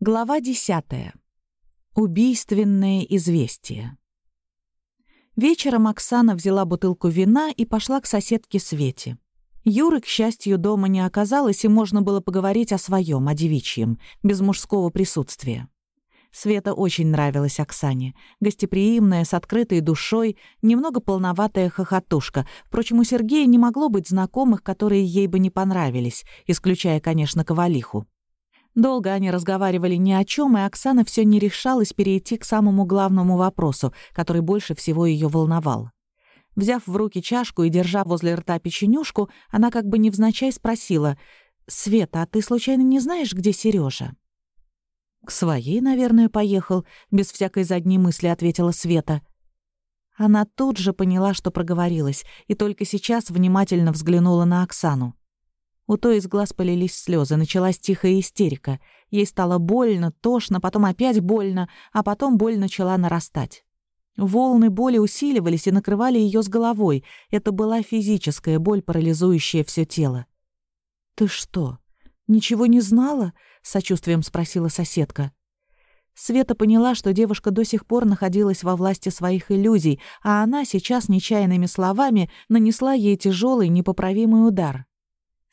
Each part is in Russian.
Глава десятая. Убийственное известие. Вечером Оксана взяла бутылку вина и пошла к соседке Свете. Юры, к счастью, дома не оказалось, и можно было поговорить о своем, о девичьем, без мужского присутствия. Света очень нравилась Оксане. Гостеприимная, с открытой душой, немного полноватая хохотушка. Впрочем, у Сергея не могло быть знакомых, которые ей бы не понравились, исключая, конечно, Ковалиху. Долго они разговаривали ни о чем, и Оксана все не решалась перейти к самому главному вопросу, который больше всего ее волновал. Взяв в руки чашку и держа возле рта печенюшку, она как бы невзначай спросила, «Света, а ты случайно не знаешь, где Сережа? «К своей, наверное, поехал», — без всякой задней мысли ответила Света. Она тут же поняла, что проговорилась, и только сейчас внимательно взглянула на Оксану. У той из глаз полились слезы, началась тихая истерика. Ей стало больно, тошно, потом опять больно, а потом боль начала нарастать. Волны боли усиливались и накрывали ее с головой. Это была физическая боль, парализующая все тело. «Ты что, ничего не знала?» — сочувствием спросила соседка. Света поняла, что девушка до сих пор находилась во власти своих иллюзий, а она сейчас нечаянными словами нанесла ей тяжелый, непоправимый удар.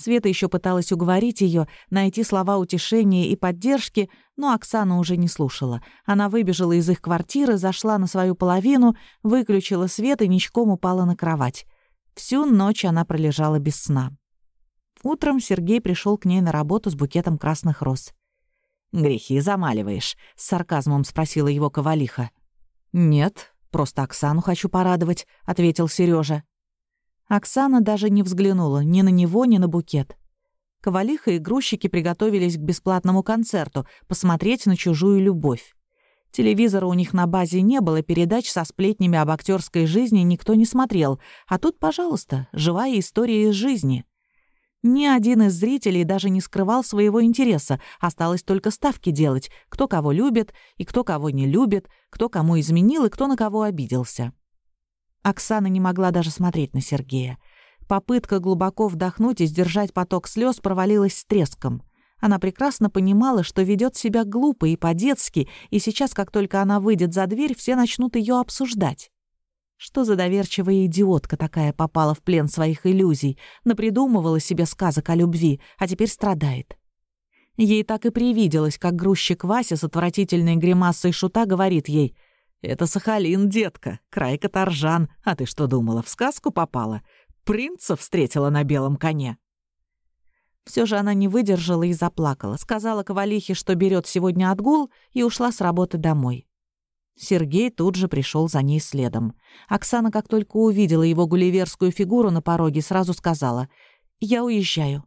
Света еще пыталась уговорить ее, найти слова утешения и поддержки, но Оксана уже не слушала. Она выбежала из их квартиры, зашла на свою половину, выключила свет и ничком упала на кровать. Всю ночь она пролежала без сна. Утром Сергей пришел к ней на работу с букетом красных роз. «Грехи замаливаешь?» — с сарказмом спросила его Ковалиха. «Нет, просто Оксану хочу порадовать», — ответил Сережа. Оксана даже не взглянула ни на него, ни на букет. Ковалиха и грузчики приготовились к бесплатному концерту, посмотреть на чужую любовь. Телевизора у них на базе не было, передач со сплетнями об актерской жизни никто не смотрел. А тут, пожалуйста, живая история из жизни. Ни один из зрителей даже не скрывал своего интереса, осталось только ставки делать, кто кого любит и кто кого не любит, кто кому изменил и кто на кого обиделся. Оксана не могла даже смотреть на Сергея. Попытка глубоко вдохнуть и сдержать поток слез провалилась с треском. Она прекрасно понимала, что ведет себя глупо и по-детски, и сейчас, как только она выйдет за дверь, все начнут ее обсуждать. Что за доверчивая идиотка такая попала в плен своих иллюзий, напридумывала себе сказок о любви, а теперь страдает. Ей так и привиделось, как грузчик Вася с отвратительной гримасой шута говорит ей — «Это Сахалин, детка, край Каторжан. А ты что думала, в сказку попала? Принца встретила на белом коне». Все же она не выдержала и заплакала. Сказала Ковалихе, что берет сегодня отгул, и ушла с работы домой. Сергей тут же пришел за ней следом. Оксана, как только увидела его гулливерскую фигуру на пороге, сразу сказала «Я уезжаю».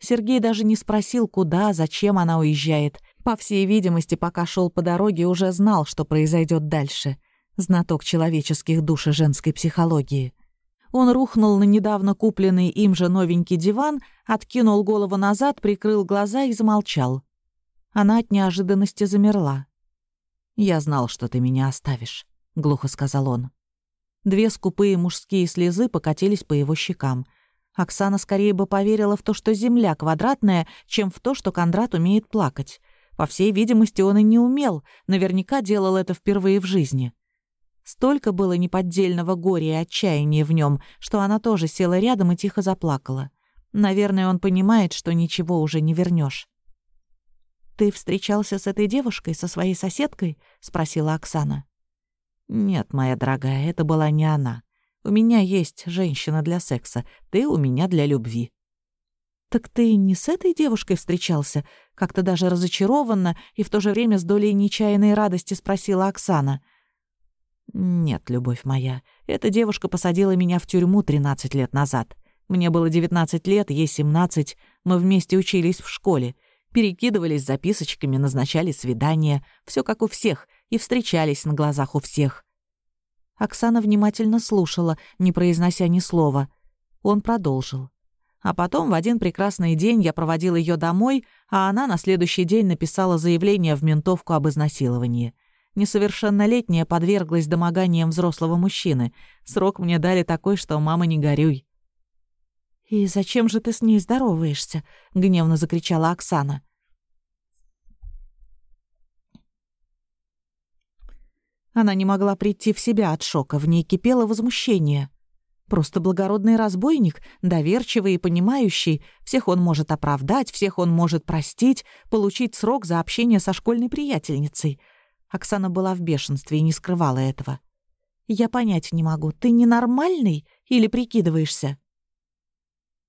Сергей даже не спросил, куда, зачем она уезжает. По всей видимости, пока шел по дороге, уже знал, что произойдет дальше. Знаток человеческих душ и женской психологии. Он рухнул на недавно купленный им же новенький диван, откинул голову назад, прикрыл глаза и замолчал. Она от неожиданности замерла. «Я знал, что ты меня оставишь», — глухо сказал он. Две скупые мужские слезы покатились по его щекам. Оксана скорее бы поверила в то, что земля квадратная, чем в то, что Кондрат умеет плакать. По всей видимости, он и не умел, наверняка делал это впервые в жизни. Столько было неподдельного горя и отчаяния в нем, что она тоже села рядом и тихо заплакала. Наверное, он понимает, что ничего уже не вернешь. «Ты встречался с этой девушкой, со своей соседкой?» — спросила Оксана. «Нет, моя дорогая, это была не она. У меня есть женщина для секса, ты у меня для любви». «Так ты не с этой девушкой встречался?» Как-то даже разочарованно и в то же время с долей нечаянной радости спросила Оксана. «Нет, любовь моя, эта девушка посадила меня в тюрьму 13 лет назад. Мне было 19 лет, ей 17, мы вместе учились в школе, перекидывались записочками, назначали свидания, все как у всех, и встречались на глазах у всех». Оксана внимательно слушала, не произнося ни слова. Он продолжил. А потом в один прекрасный день я проводил ее домой, а она на следующий день написала заявление в ментовку об изнасиловании. Несовершеннолетняя подверглась домоганиям взрослого мужчины. Срок мне дали такой, что мама не горюй. «И зачем же ты с ней здороваешься?» — гневно закричала Оксана. Она не могла прийти в себя от шока, в ней кипело возмущение — Просто благородный разбойник, доверчивый и понимающий, всех он может оправдать, всех он может простить, получить срок за общение со школьной приятельницей. Оксана была в бешенстве и не скрывала этого. «Я понять не могу, ты ненормальный или прикидываешься?»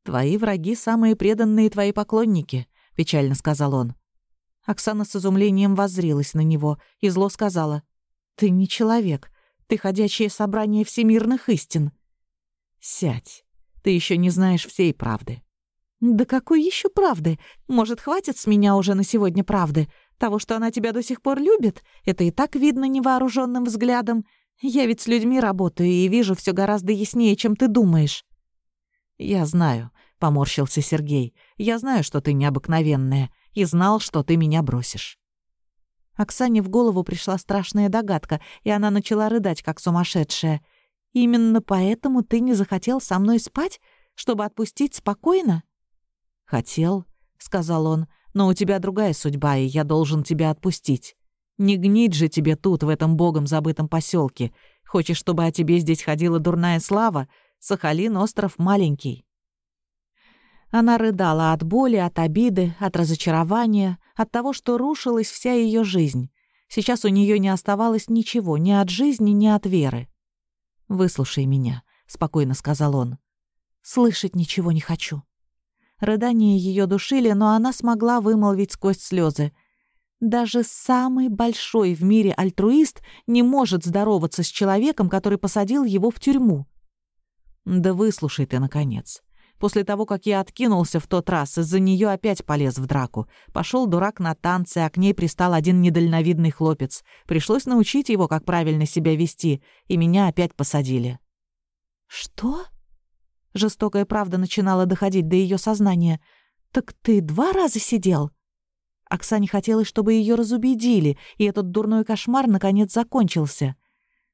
«Твои враги — самые преданные твои поклонники», — печально сказал он. Оксана с изумлением воззрилась на него и зло сказала. «Ты не человек. Ты ходячее собрание всемирных истин». «Сядь. Ты еще не знаешь всей правды». «Да какой еще правды? Может, хватит с меня уже на сегодня правды? Того, что она тебя до сих пор любит, это и так видно невооруженным взглядом. Я ведь с людьми работаю и вижу все гораздо яснее, чем ты думаешь». «Я знаю», — поморщился Сергей. «Я знаю, что ты необыкновенная, и знал, что ты меня бросишь». Оксане в голову пришла страшная догадка, и она начала рыдать, как сумасшедшая. «Именно поэтому ты не захотел со мной спать, чтобы отпустить спокойно?» «Хотел», — сказал он, — «но у тебя другая судьба, и я должен тебя отпустить. Не гнить же тебе тут, в этом богом забытом поселке. Хочешь, чтобы о тебе здесь ходила дурная слава? Сахалин — остров маленький». Она рыдала от боли, от обиды, от разочарования, от того, что рушилась вся ее жизнь. Сейчас у нее не оставалось ничего, ни от жизни, ни от веры. «Выслушай меня», — спокойно сказал он. «Слышать ничего не хочу». Рыдания ее душили, но она смогла вымолвить сквозь слезы. Даже самый большой в мире альтруист не может здороваться с человеком, который посадил его в тюрьму. «Да выслушай ты, наконец. После того, как я откинулся в тот раз, из-за нее опять полез в драку. Пошел дурак на танцы, а к ней пристал один недальновидный хлопец. Пришлось научить его, как правильно себя вести, и меня опять посадили». «Что?» Жестокая правда начинала доходить до ее сознания. «Так ты два раза сидел?» Оксане хотелось, чтобы ее разубедили, и этот дурной кошмар наконец закончился.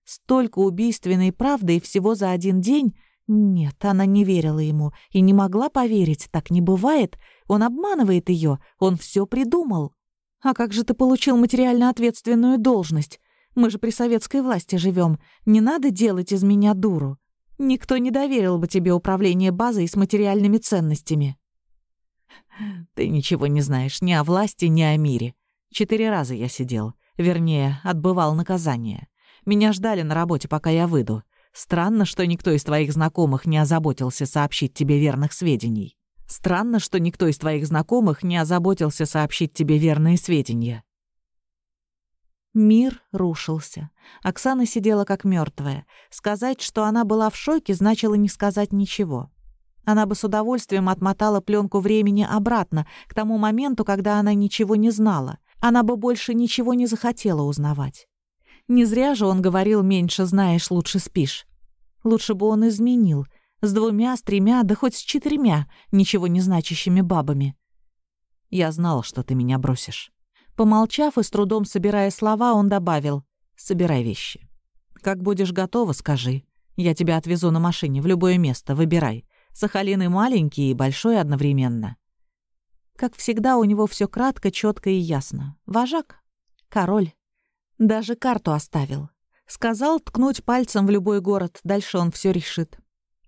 Столько убийственной правды и всего за один день нет, она не верила ему и не могла поверить, так не бывает. Он обманывает ее, он все придумал. А как же ты получил материально ответственную должность? Мы же при советской власти живем. Не надо делать из меня дуру. Никто не доверил бы тебе управление базой с материальными ценностями. Ты ничего не знаешь ни о власти, ни о мире. Четыре раза я сидел. Вернее, отбывал наказание. Меня ждали на работе, пока я выйду. Странно, что никто из твоих знакомых не озаботился сообщить тебе верных сведений. Странно, что никто из твоих знакомых не озаботился сообщить тебе верные сведения. Мир рушился. Оксана сидела как мертвая. Сказать, что она была в шоке, значило не сказать ничего. Она бы с удовольствием отмотала пленку времени обратно, к тому моменту, когда она ничего не знала. Она бы больше ничего не захотела узнавать. Не зря же он говорил «меньше знаешь, лучше спишь». Лучше бы он изменил. С двумя, с тремя, да хоть с четырьмя, ничего не значащими бабами. Я знал, что ты меня бросишь. Помолчав и с трудом собирая слова, он добавил «Собирай вещи. Как будешь готова, скажи. Я тебя отвезу на машине в любое место, выбирай. Сахалин и маленький, и большой одновременно». Как всегда, у него все кратко, четко и ясно. Вожак. Король. Даже карту оставил. Сказал ткнуть пальцем в любой город, дальше он все решит.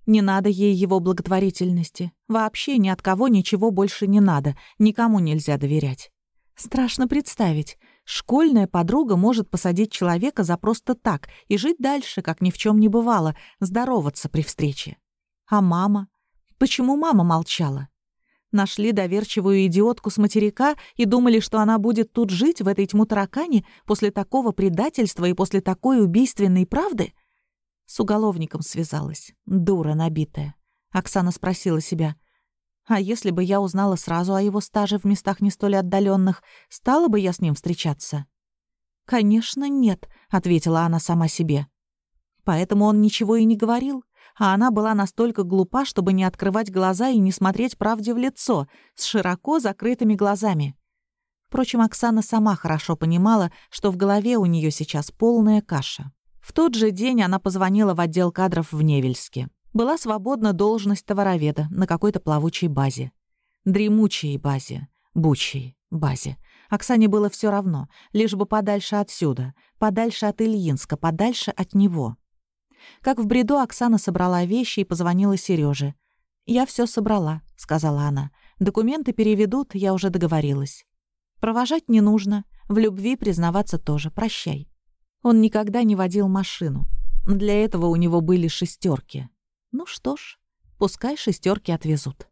Не надо ей его благотворительности. Вообще ни от кого ничего больше не надо, никому нельзя доверять. Страшно представить. Школьная подруга может посадить человека за просто так и жить дальше, как ни в чем не бывало, здороваться при встрече. А мама? Почему мама молчала? Нашли доверчивую идиотку с материка и думали, что она будет тут жить, в этой тьму таракани, после такого предательства и после такой убийственной правды? С уголовником связалась. Дура набитая. Оксана спросила себя. А если бы я узнала сразу о его стаже в местах не столь отдаленных, стала бы я с ним встречаться? «Конечно, нет», — ответила она сама себе. Поэтому он ничего и не говорил а она была настолько глупа, чтобы не открывать глаза и не смотреть правде в лицо, с широко закрытыми глазами. Впрочем, Оксана сама хорошо понимала, что в голове у нее сейчас полная каша. В тот же день она позвонила в отдел кадров в Невельске. Была свободна должность товароведа на какой-то плавучей базе. Дремучей базе, бучей базе. Оксане было все равно, лишь бы подальше отсюда, подальше от Ильинска, подальше от него. Как в бреду Оксана собрала вещи и позвонила Сереже. «Я все собрала», — сказала она. «Документы переведут, я уже договорилась. Провожать не нужно, в любви признаваться тоже, прощай». Он никогда не водил машину. Для этого у него были шестерки. Ну что ж, пускай шестерки отвезут.